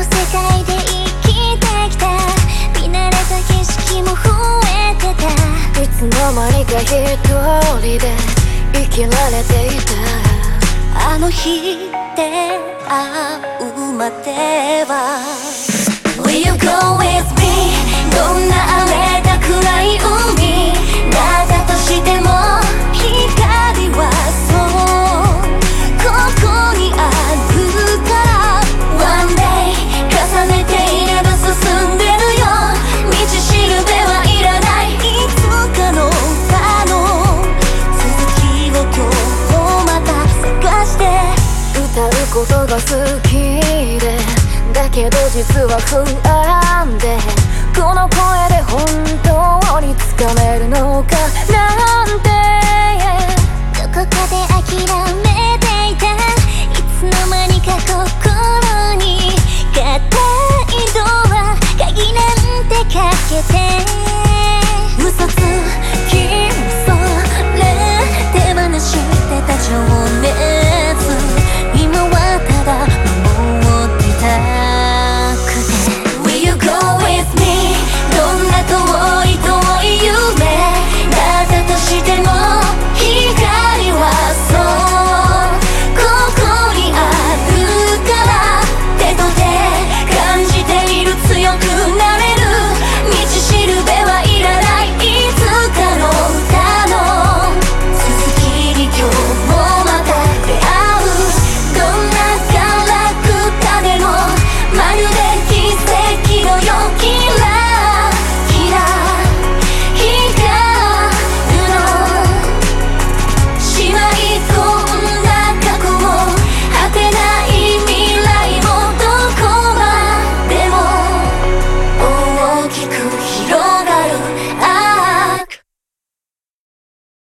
いで生きてきた。見慣れた景色も増えてた。いつの間にか一人で生きられていた。あの日出会うまでは。Will you go ことが好きでだけど実は不安でこの声で本当